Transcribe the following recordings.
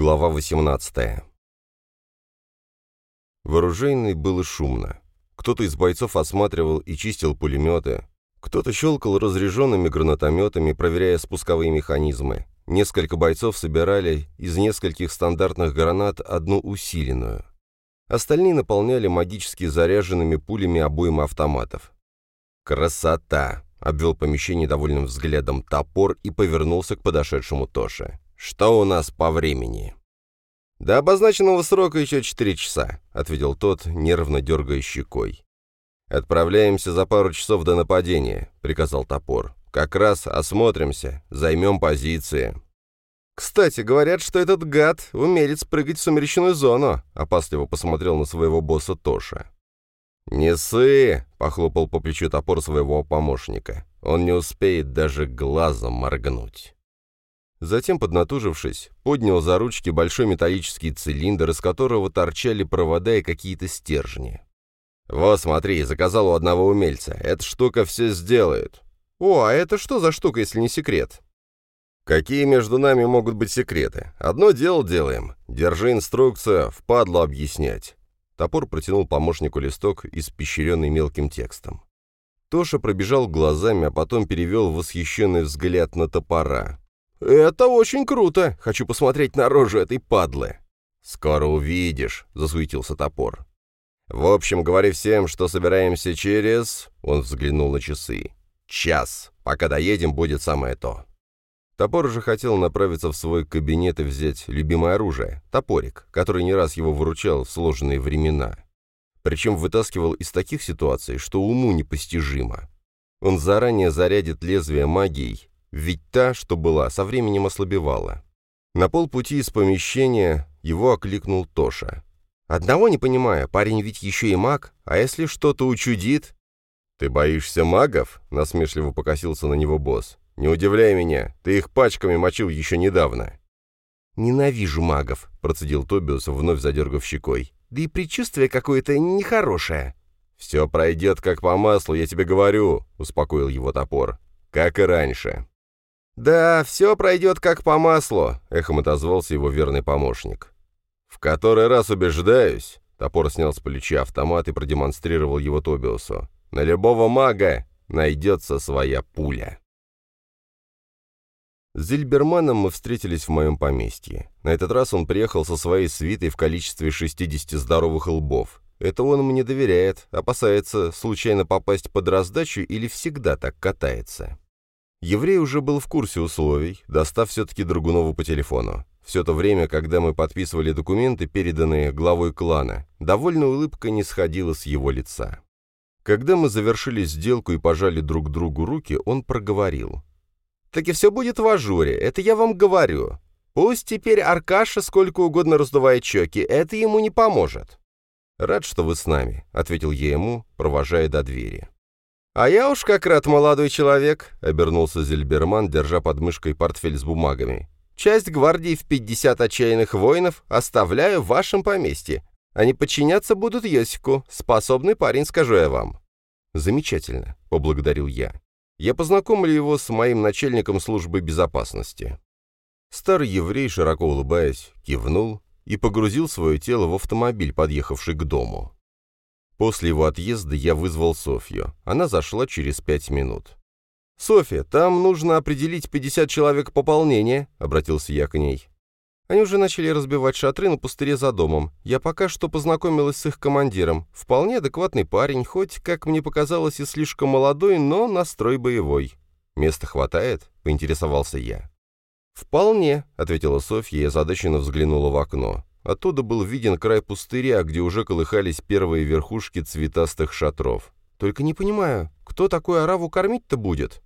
Глава 18 В оружейной было шумно. Кто-то из бойцов осматривал и чистил пулеметы, кто-то щелкал разряженными гранатометами, проверяя спусковые механизмы. Несколько бойцов собирали из нескольких стандартных гранат одну усиленную. Остальные наполняли магически заряженными пулями обоймы автоматов. «Красота!» — обвел помещение довольным взглядом топор и повернулся к подошедшему Тоше. «Что у нас по времени?» «До обозначенного срока еще четыре часа», — ответил тот, нервно дергая щекой. «Отправляемся за пару часов до нападения», — приказал топор. «Как раз осмотримся, займем позиции». «Кстати, говорят, что этот гад умеет прыгать в сумеречную зону», — опасливо посмотрел на своего босса Тоша. «Не ссы!» — похлопал по плечу топор своего помощника. «Он не успеет даже глазом моргнуть». Затем, поднатужившись, поднял за ручки большой металлический цилиндр, из которого торчали провода и какие-то стержни. «Вот, смотри, заказал у одного умельца. Эта штука все сделает». «О, а это что за штука, если не секрет?» «Какие между нами могут быть секреты? Одно дело делаем. Держи инструкцию, впадло объяснять». Топор протянул помощнику листок, испещренный мелким текстом. Тоша пробежал глазами, а потом перевел восхищенный взгляд на топора. «Это очень круто! Хочу посмотреть на рожу этой падлы!» «Скоро увидишь», — засуетился топор. «В общем, говори всем, что собираемся через...» Он взглянул на часы. «Час. Пока доедем, будет самое то». Топор уже хотел направиться в свой кабинет и взять любимое оружие — топорик, который не раз его выручал в сложные времена. Причем вытаскивал из таких ситуаций, что уму непостижимо. Он заранее зарядит лезвие магией, ведь та, что была, со временем ослабевала. На полпути из помещения его окликнул Тоша. «Одного не понимаю, парень ведь еще и маг, а если что-то учудит?» «Ты боишься магов?» — насмешливо покосился на него босс. «Не удивляй меня, ты их пачками мочил еще недавно». «Ненавижу магов», — процедил Тобиус, вновь задергав щекой. «Да и предчувствие какое-то нехорошее». «Все пройдет как по маслу, я тебе говорю», — успокоил его топор. «Как и раньше». «Да, все пройдет как по маслу», — эхом отозвался его верный помощник. «В который раз убеждаюсь», — топор снял с плеча автомат и продемонстрировал его Тобиусу. «На любого мага найдется своя пуля». С Зильберманом мы встретились в моем поместье. На этот раз он приехал со своей свитой в количестве 60 здоровых лбов. Это он мне доверяет, опасается случайно попасть под раздачу или всегда так катается. Еврей уже был в курсе условий, достав все-таки Драгунову по телефону. Все то время, когда мы подписывали документы, переданные главой клана, довольно улыбка не сходила с его лица. Когда мы завершили сделку и пожали друг другу руки, он проговорил. «Так и все будет в ажуре, это я вам говорю. Пусть теперь Аркаша сколько угодно раздувает щеки, это ему не поможет». «Рад, что вы с нами», — ответил я ему, провожая до двери. «А я уж как рад, молодой человек», — обернулся Зельберман, держа под мышкой портфель с бумагами. «Часть гвардии в 50 отчаянных воинов оставляю в вашем поместье. Они подчиняться будут Йосику. Способный парень, скажу я вам». «Замечательно», — поблагодарил я. «Я познакомлю его с моим начальником службы безопасности». Старый еврей, широко улыбаясь, кивнул и погрузил свое тело в автомобиль, подъехавший к дому. После его отъезда я вызвал Софью. Она зашла через пять минут. «Софья, там нужно определить 50 человек пополнения», — обратился я к ней. Они уже начали разбивать шатры на пустыре за домом. Я пока что познакомилась с их командиром. Вполне адекватный парень, хоть, как мне показалось, и слишком молодой, но настрой боевой. «Места хватает?» — поинтересовался я. «Вполне», — ответила Софья и озадаченно взглянула в окно. Оттуда был виден край пустыря, где уже колыхались первые верхушки цветастых шатров. «Только не понимаю, кто такой араву кормить-то будет?»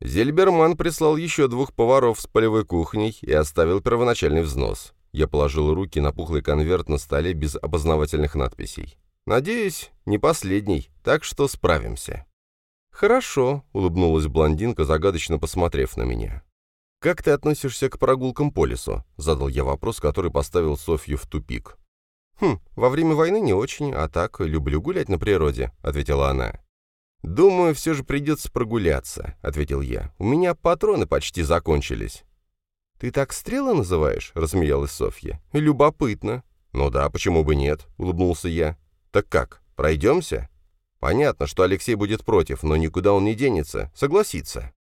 Зельберман прислал еще двух поваров с полевой кухней и оставил первоначальный взнос. Я положил руки на пухлый конверт на столе без опознавательных надписей. «Надеюсь, не последний, так что справимся». «Хорошо», — улыбнулась блондинка, загадочно посмотрев на меня. «Как ты относишься к прогулкам по лесу?» — задал я вопрос, который поставил Софью в тупик. «Хм, во время войны не очень, а так люблю гулять на природе», — ответила она. «Думаю, все же придется прогуляться», — ответил я. «У меня патроны почти закончились». «Ты так стрелы называешь?» — рассмеялась Софья. «Любопытно». «Ну да, почему бы нет?» — улыбнулся я. «Так как, пройдемся?» «Понятно, что Алексей будет против, но никуда он не денется, согласится».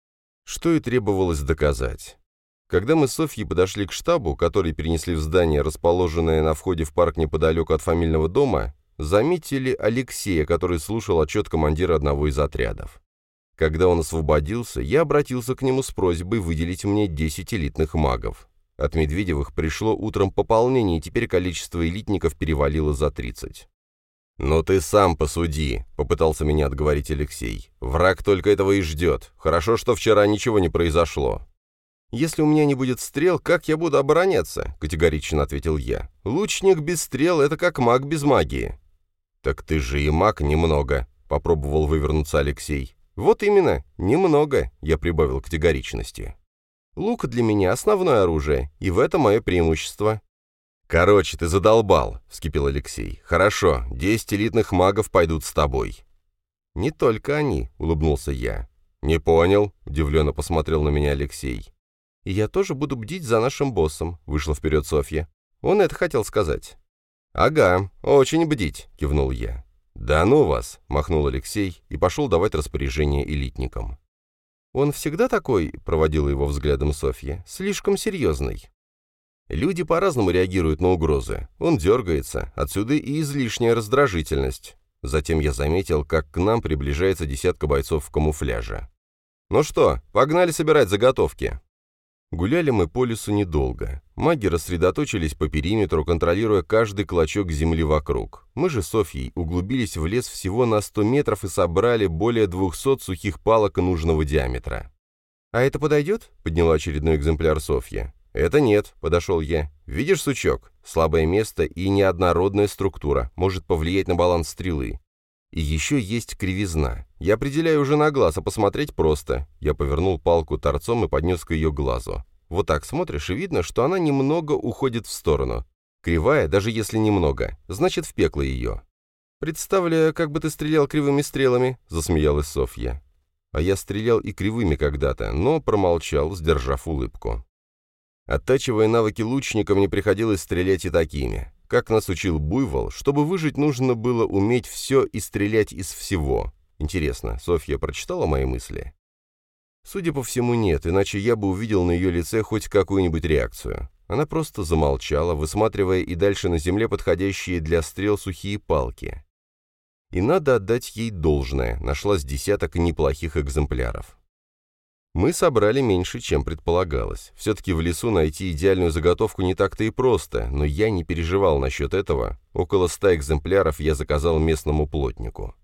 Что и требовалось доказать. Когда мы с Софьей подошли к штабу, который перенесли в здание, расположенное на входе в парк неподалеку от фамильного дома, заметили Алексея, который слушал отчет командира одного из отрядов. Когда он освободился, я обратился к нему с просьбой выделить мне 10 элитных магов. От Медведевых пришло утром пополнение, и теперь количество элитников перевалило за 30. «Но ты сам посуди», — попытался меня отговорить Алексей. «Враг только этого и ждет. Хорошо, что вчера ничего не произошло». «Если у меня не будет стрел, как я буду обороняться?» — категорично ответил я. «Лучник без стрел — это как маг без магии». «Так ты же и маг немного», — попробовал вывернуться Алексей. «Вот именно, немного», — я прибавил категоричности. «Лук для меня основное оружие, и в этом мое преимущество». «Короче, ты задолбал», — вскипел Алексей. «Хорошо, десять элитных магов пойдут с тобой». «Не только они», — улыбнулся я. «Не понял», — удивленно посмотрел на меня Алексей. «И я тоже буду бдить за нашим боссом», — вышла вперед Софья. Он это хотел сказать. «Ага, очень бдить», — кивнул я. «Да ну вас!» — махнул Алексей и пошел давать распоряжение элитникам. «Он всегда такой?» — проводила его взглядом Софья. «Слишком серьезный». Люди по-разному реагируют на угрозы. Он дергается, отсюда и излишняя раздражительность. Затем я заметил, как к нам приближается десятка бойцов в камуфляже. «Ну что, погнали собирать заготовки!» Гуляли мы по лесу недолго. Маги рассредоточились по периметру, контролируя каждый клочок земли вокруг. Мы же с Софьей углубились в лес всего на 100 метров и собрали более 200 сухих палок нужного диаметра. «А это подойдет?» — подняла очередной экземпляр Софья. «Это нет», — подошел я. «Видишь сучок? Слабое место и неоднородная структура. Может повлиять на баланс стрелы. И еще есть кривизна. Я определяю уже на глаз, а посмотреть просто. Я повернул палку торцом и поднес к ее глазу. Вот так смотришь, и видно, что она немного уходит в сторону. Кривая, даже если немного, значит в пекло ее. «Представляю, как бы ты стрелял кривыми стрелами», — засмеялась Софья. А я стрелял и кривыми когда-то, но промолчал, сдержав улыбку. Оттачивая навыки лучника, мне приходилось стрелять и такими. Как нас учил Буйвол, чтобы выжить, нужно было уметь все и стрелять из всего. Интересно, Софья прочитала мои мысли? Судя по всему, нет, иначе я бы увидел на ее лице хоть какую-нибудь реакцию. Она просто замолчала, высматривая и дальше на земле подходящие для стрел сухие палки. И надо отдать ей должное, нашлась десяток неплохих экземпляров. Мы собрали меньше, чем предполагалось. Все-таки в лесу найти идеальную заготовку не так-то и просто, но я не переживал насчет этого. Около ста экземпляров я заказал местному плотнику.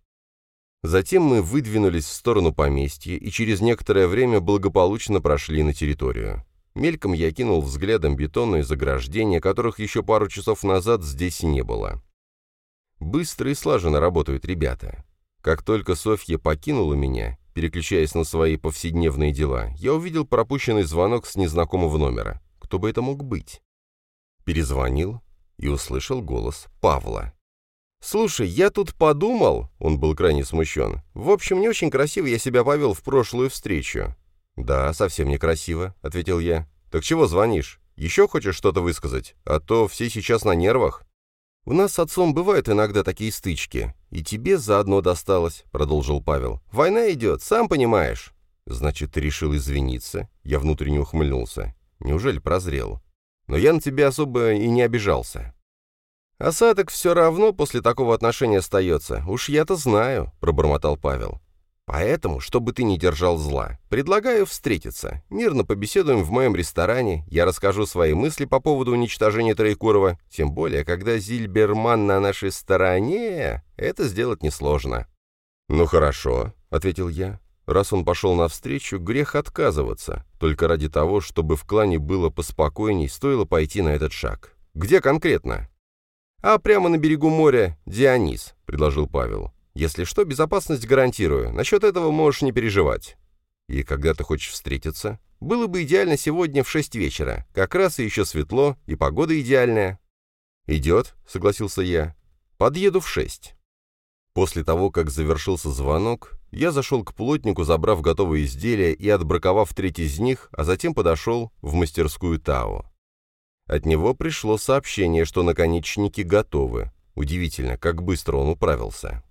Затем мы выдвинулись в сторону поместья и через некоторое время благополучно прошли на территорию. Мельком я кинул взглядом бетонные заграждения, которых еще пару часов назад здесь не было. Быстро и слаженно работают ребята. Как только Софья покинула меня, Переключаясь на свои повседневные дела, я увидел пропущенный звонок с незнакомого номера. Кто бы это мог быть? Перезвонил и услышал голос Павла. «Слушай, я тут подумал...» — он был крайне смущен. «В общем, не очень красиво я себя повел в прошлую встречу». «Да, совсем некрасиво», — ответил я. «Так чего звонишь? Еще хочешь что-то высказать? А то все сейчас на нервах». «У нас с отцом бывают иногда такие стычки. И тебе заодно досталось», — продолжил Павел. «Война идет, сам понимаешь». «Значит, ты решил извиниться?» Я внутренне ухмыльнулся. «Неужели прозрел?» «Но я на тебя особо и не обижался». «Осадок все равно после такого отношения остается. Уж я-то знаю», — пробормотал Павел. Поэтому, чтобы ты не держал зла, предлагаю встретиться. Мирно побеседуем в моем ресторане, я расскажу свои мысли по поводу уничтожения Троекурова, тем более, когда Зильберман на нашей стороне, это сделать несложно». «Ну хорошо», — ответил я. «Раз он пошел навстречу, грех отказываться. Только ради того, чтобы в клане было поспокойней, стоило пойти на этот шаг. Где конкретно?» «А прямо на берегу моря Дионис», — предложил Павел. Если что, безопасность гарантирую. Насчет этого можешь не переживать. И когда ты хочешь встретиться? Было бы идеально сегодня в шесть вечера. Как раз и еще светло, и погода идеальная. «Идет», — согласился я. «Подъеду в шесть». После того, как завершился звонок, Я зашел к плотнику, забрав готовые изделия и отбраковав треть из них, а затем подошел в мастерскую Тао. От него пришло сообщение, что наконечники готовы. Удивительно, как быстро он управился.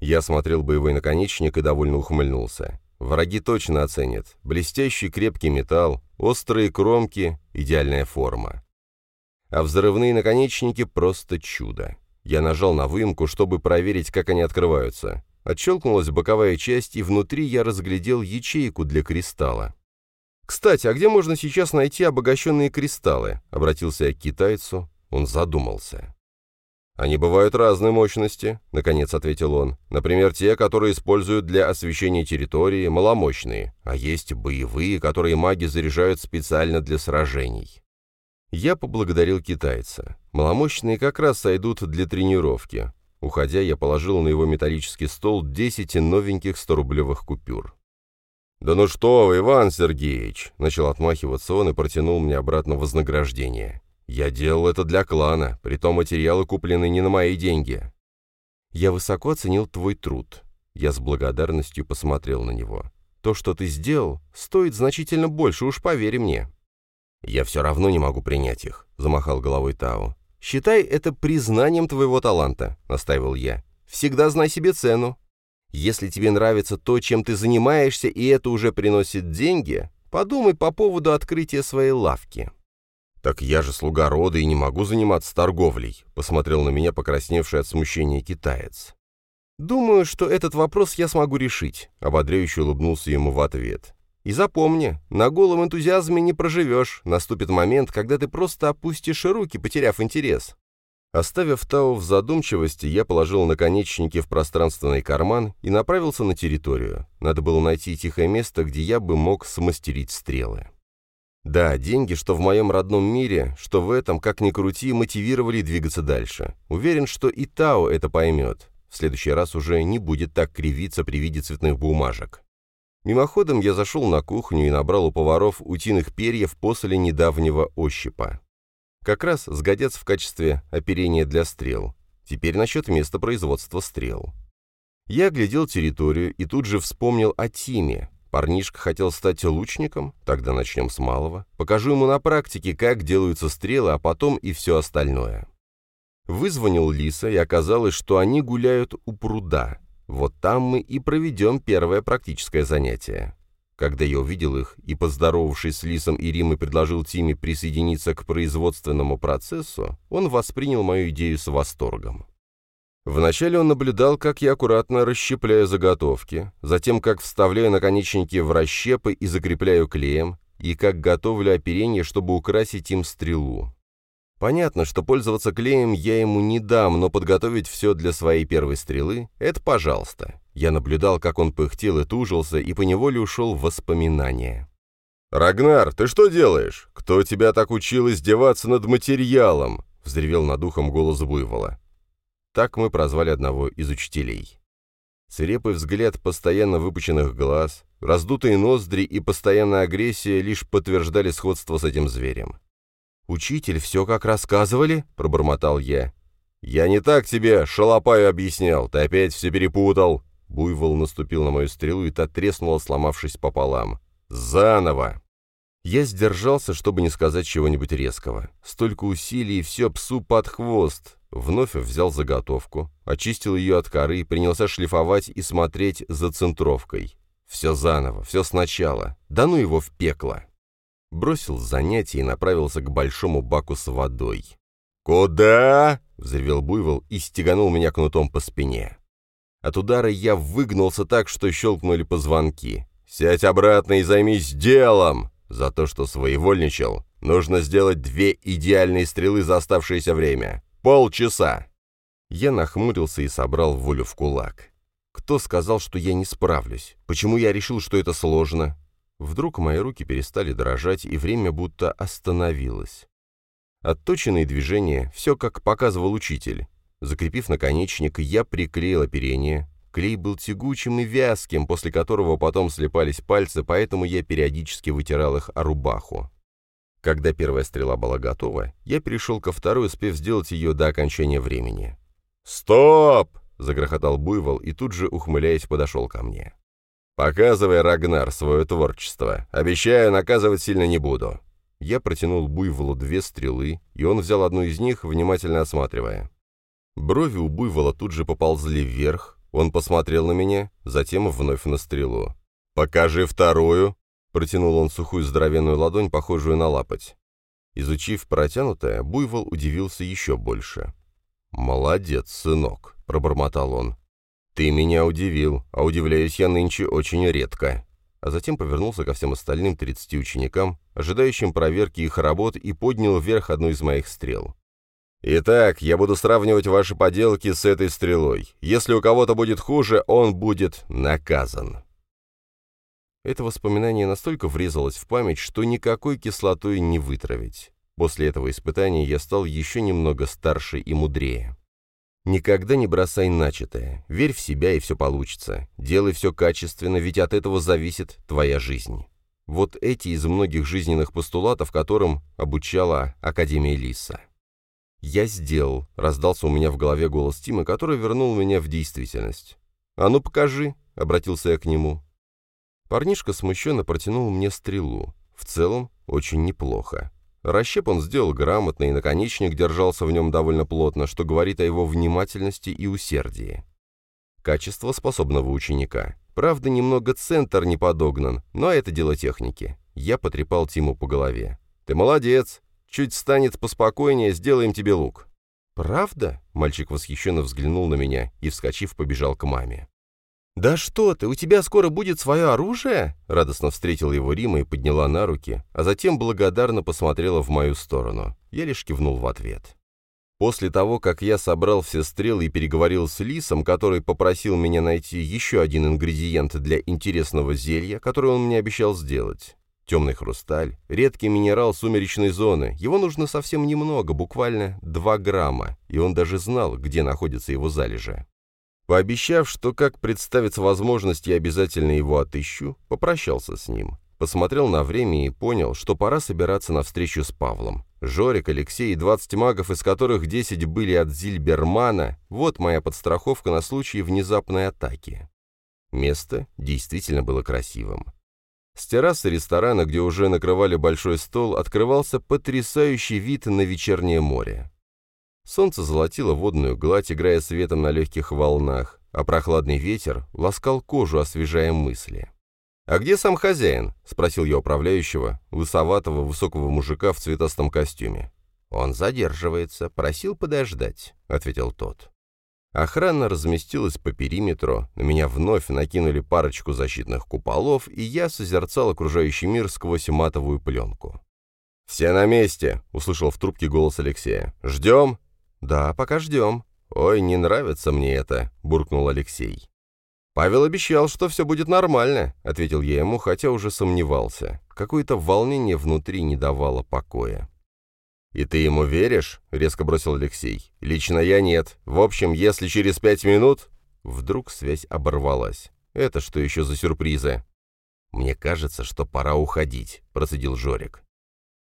Я смотрел боевой наконечник и довольно ухмыльнулся. Враги точно оценят. Блестящий крепкий металл, острые кромки, идеальная форма. А взрывные наконечники — просто чудо. Я нажал на выемку, чтобы проверить, как они открываются. Отщелкнулась боковая часть, и внутри я разглядел ячейку для кристалла. «Кстати, а где можно сейчас найти обогащенные кристаллы?» — обратился я к китайцу. Он задумался. «Они бывают разной мощности», — наконец ответил он. «Например, те, которые используют для освещения территории, маломощные, а есть боевые, которые маги заряжают специально для сражений». Я поблагодарил китайца. Маломощные как раз сойдут для тренировки. Уходя, я положил на его металлический стол 10 новеньких 100-рублевых купюр. «Да ну что вы, Иван Сергеевич!» — начал отмахиваться он и протянул мне обратно вознаграждение. «Я делал это для клана, притом материалы куплены не на мои деньги». «Я высоко оценил твой труд». Я с благодарностью посмотрел на него. «То, что ты сделал, стоит значительно больше, уж поверь мне». «Я все равно не могу принять их», — замахал головой Тао. «Считай это признанием твоего таланта», — настаивал я. «Всегда знай себе цену. Если тебе нравится то, чем ты занимаешься, и это уже приносит деньги, подумай по поводу открытия своей лавки». «Так я же слуга рода и не могу заниматься торговлей», — посмотрел на меня покрасневший от смущения китаец. «Думаю, что этот вопрос я смогу решить», — ободряюще улыбнулся ему в ответ. И запомни, на голом энтузиазме не проживешь, наступит момент, когда ты просто опустишь руки, потеряв интерес. Оставив Тау в задумчивости, я положил наконечники в пространственный карман и направился на территорию. Надо было найти тихое место, где я бы мог смастерить стрелы. Да, деньги, что в моем родном мире, что в этом, как ни крути, мотивировали двигаться дальше. Уверен, что и Тао это поймет. В следующий раз уже не будет так кривиться при виде цветных бумажек. Мимоходом я зашел на кухню и набрал у поваров утиных перьев после недавнего ощипа. Как раз сгодятся в качестве оперения для стрел. Теперь насчет места производства стрел. Я глядел территорию и тут же вспомнил о Тиме. Парнишка хотел стать лучником? Тогда начнем с малого. Покажу ему на практике, как делаются стрелы, а потом и все остальное. Вызвонил Лиса, и оказалось, что они гуляют у пруда. Вот там мы и проведем первое практическое занятие. Когда я увидел их и, поздоровавшись с Лисом и Римой, предложил Тиме присоединиться к производственному процессу, он воспринял мою идею с восторгом. Вначале он наблюдал, как я аккуратно расщепляю заготовки, затем как вставляю наконечники в расщепы и закрепляю клеем, и как готовлю оперение, чтобы украсить им стрелу. Понятно, что пользоваться клеем я ему не дам, но подготовить все для своей первой стрелы — это пожалуйста. Я наблюдал, как он пыхтел и тужился, и поневоле ушел в воспоминания. «Рагнар, ты что делаешь? Кто тебя так учил издеваться над материалом?» — взревел над ухом голос буйвола. Так мы прозвали одного из учителей. Свирепый взгляд постоянно выпученных глаз, раздутые ноздри и постоянная агрессия лишь подтверждали сходство с этим зверем. «Учитель, все как рассказывали?» — пробормотал я. «Я не так тебе, шалопаю, объяснял, ты опять все перепутал!» Буйвол наступил на мою стрелу, и та треснула, сломавшись пополам. «Заново!» Я сдержался, чтобы не сказать чего-нибудь резкого. Столько усилий, и все псу под хвост. Вновь взял заготовку, очистил ее от коры, принялся шлифовать и смотреть за центровкой. Все заново, все сначала. Да ну его в пекло бросил занятие и направился к большому баку с водой. «Куда?» — взревел буйвол и стеганул меня кнутом по спине. От удара я выгнулся так, что щелкнули позвонки. «Сядь обратно и займись делом!» За то, что своевольничал, нужно сделать две идеальные стрелы за оставшееся время. Полчаса!» Я нахмурился и собрал волю в кулак. Кто сказал, что я не справлюсь? Почему я решил, что это сложно? Вдруг мои руки перестали дрожать, и время будто остановилось. Отточенные движения, все как показывал учитель. Закрепив наконечник, я приклеил оперение. Клей был тягучим и вязким, после которого потом слепались пальцы, поэтому я периодически вытирал их о рубаху. Когда первая стрела была готова, я перешел ко второй, успев сделать ее до окончания времени. «Стоп!» — загрохотал Буйвол и тут же, ухмыляясь, подошел ко мне. «Показывай, Рагнар, свое творчество. Обещаю, наказывать сильно не буду». Я протянул Буйволу две стрелы, и он взял одну из них, внимательно осматривая. Брови у Буйвола тут же поползли вверх, он посмотрел на меня, затем вновь на стрелу. «Покажи вторую!» — протянул он сухую здоровенную ладонь, похожую на лапоть. Изучив протянутое, Буйвол удивился еще больше. «Молодец, сынок», — пробормотал он. «Ты меня удивил, а удивляюсь я нынче очень редко». А затем повернулся ко всем остальным 30 ученикам, ожидающим проверки их работ, и поднял вверх одну из моих стрел. «Итак, я буду сравнивать ваши поделки с этой стрелой. Если у кого-то будет хуже, он будет наказан». Это воспоминание настолько врезалось в память, что никакой кислотой не вытравить. После этого испытания я стал еще немного старше и мудрее. Никогда не бросай начатое, верь в себя и все получится. Делай все качественно, ведь от этого зависит твоя жизнь. Вот эти из многих жизненных постулатов, которым обучала Академия Лиса. «Я сделал», — раздался у меня в голове голос Тима, который вернул меня в действительность. «А ну покажи», — обратился я к нему. Парнишка смущенно протянул мне стрелу. В целом, очень неплохо. Расщеп он сделал грамотно, и наконечник держался в нем довольно плотно, что говорит о его внимательности и усердии. Качество способного ученика. Правда, немного центр не подогнан, но это дело техники. Я потрепал Тиму по голове. «Ты молодец! Чуть станет поспокойнее, сделаем тебе лук». «Правда?» — мальчик восхищенно взглянул на меня и, вскочив, побежал к маме. «Да что ты, у тебя скоро будет свое оружие?» Радостно встретила его Рима и подняла на руки, а затем благодарно посмотрела в мою сторону. Я лишь кивнул в ответ. После того, как я собрал все стрелы и переговорил с Лисом, который попросил меня найти еще один ингредиент для интересного зелья, который он мне обещал сделать. Темный хрусталь, редкий минерал сумеречной зоны. Его нужно совсем немного, буквально 2 грамма, и он даже знал, где находятся его залежи. Пообещав, что как представится возможность, я обязательно его отыщу, попрощался с ним. Посмотрел на время и понял, что пора собираться на встречу с Павлом. Жорик, Алексей и 20 магов, из которых 10 были от Зильбермана, вот моя подстраховка на случай внезапной атаки. Место действительно было красивым. С террасы ресторана, где уже накрывали большой стол, открывался потрясающий вид на вечернее море. Солнце золотило водную гладь, играя светом на легких волнах, а прохладный ветер ласкал кожу, освежая мысли. «А где сам хозяин?» — спросил я управляющего, лысоватого высокого мужика в цветастом костюме. «Он задерживается, просил подождать», — ответил тот. Охрана разместилась по периметру, на меня вновь накинули парочку защитных куполов, и я созерцал окружающий мир сквозь матовую пленку. «Все на месте!» — услышал в трубке голос Алексея. «Ждем?» «Да, пока ждем». «Ой, не нравится мне это», — буркнул Алексей. «Павел обещал, что все будет нормально», — ответил я ему, хотя уже сомневался. Какое-то волнение внутри не давало покоя. «И ты ему веришь?» — резко бросил Алексей. «Лично я нет. В общем, если через пять минут...» Вдруг связь оборвалась. «Это что еще за сюрпризы?» «Мне кажется, что пора уходить», — процедил Жорик.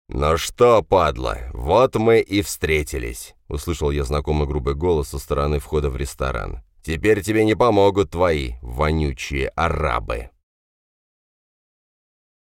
«Ну что, падла, вот мы и встретились», — услышал я знакомый грубый голос со стороны входа в ресторан. «Теперь тебе не помогут твои вонючие арабы».